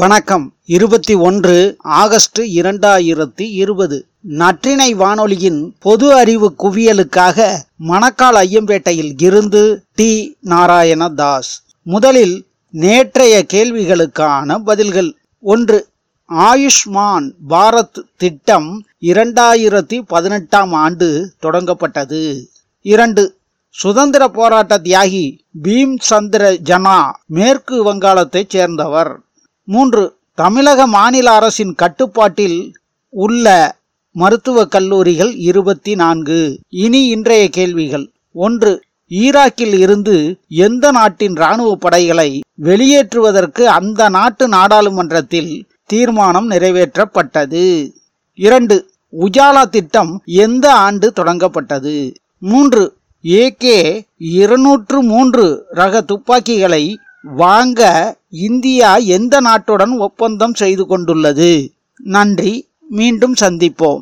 வணக்கம். இருபத்தி ஒன்று ஆகஸ்ட் இரண்டாயிரத்தி இருபது. நற்றினை வானொலியின் பொது அறிவு குவியலுக்காக மணக்கால் ஐயம்பேட்டையில் இருந்து டி. நாராயணதாஸ். முதலில் நேற்றைய கேள்விகளுக்கான பதில்கள். ஒன்று ஆயுஷ்மான் பாரத் திட்டம் இரண்டாயிரத்தி பதினெட்டாம் ஆண்டு தொடங்கப்பட்டது. இரண்டு சுதந்திர போராட்ட தியாகி பீம் சந்திர ஜனா மேற்கு வங்காளத்தைச் சேர்ந்தவர். மூன்று தமிழக மாநில அரசின் கட்டுப்பாட்டில் உள்ள மருத்துவக் கல்லூரிகள் இருபத்தி நான்கு இனி இன்றைய கேள்விகள். ஒன்று ஈராக்கில் இருந்து எந்த நாட்டின் இராணுவ படைகளை வெளியேற்றுவதற்கு அந்த நாட்டு நாடாளுமன்றத்தில் தீர்மானம் நிறைவேற்றப்பட்டது? இரண்டு உஜாலா திட்டம் எந்த ஆண்டு தொடங்கப்பட்டது? மூன்று ஏகே இருநூற்று மூன்று ரக துப்பாக்கிகளை வாங்க இந்தியா எந்த நாட்டுடன் ஒப்பந்தம் செய்து கொண்டுள்ளது? நன்றி. மீண்டும் சந்திப்போம்.